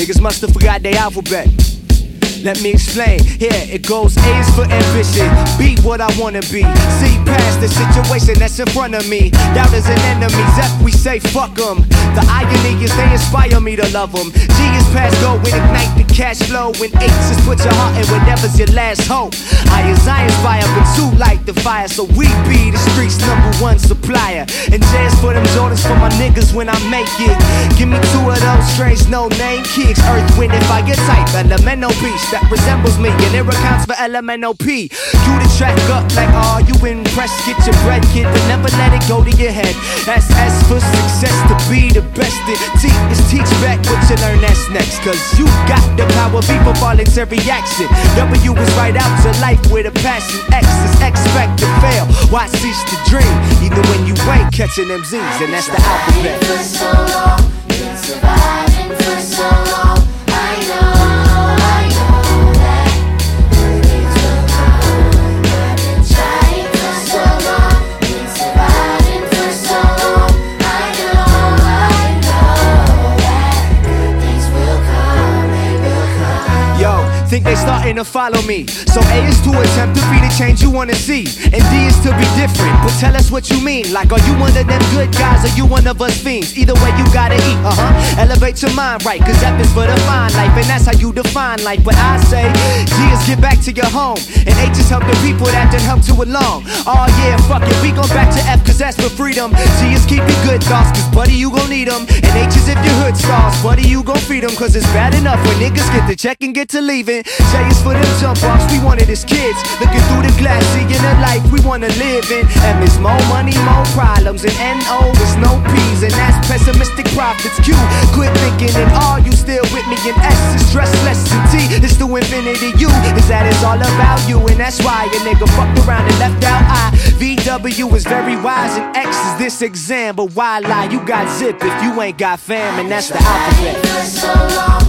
niggas must have forgot their alphabet. Let me explain. Here it goes. A is for ambition. Be what I wanna be. See past the situation that's in front of me. Doubt is an enemy. F we say fuck them. The irony is they inspire me to love them. G is past go when ignite the cash flow. And H is put your heart in whatever's your last hope. I is I inspire, but two light the fire. So we be the streets supplier. And J is for them Jordans for my niggas when I make it. Give me two of those strange no name kicks. Earth, wind, and fire type. Elemental beast that resembles me, and it accounts for LMNOP. You the track up like, are you impressed? Get your bread, kid, but never let it go to your head. That's S for success to be the best. It T is teach back what you learn, that's next. Cause you got the power, V for voluntary action. W is right out to life with a passion. X is expect to fail. Why cease to dream? Even when you ain't catching them Z's, and that's the alphabet. So long, think they starting to follow me. So A is to attempt to be the change you wanna see. And D is to be different. But tell us what you mean. Like, are you one of them good guys or you one of us fiends? Either way, you gotta eat, uh huh. Elevate your mind right, cause F is for the fine life. And that's how you define life. But I say, G is get back to your home. And H is help the people that done help to along. Oh yeah, fuck it, we go back to F cause that's for freedom. G is keep your good thoughts, cause buddy, you gon' need them. And H is if your hood stars, buddy, you gon' feed them. Cause it's bad enough when niggas get the check and get to leaving. J is for them jump offs, we wanted as kids. Looking through the glass, seeing the life we wanna live in. M is more money, more problems. And N-O is no P's, and that's pessimistic profits. Q, quit thinking, and R, you still with me. And S is stress less than T, it's the infinity. U is that it's all about you, and that's why a nigga fucked around and left out I. VW is very wise, and X is this exam. But why lie? You got zip if you ain't got fam, and that's the alphabet.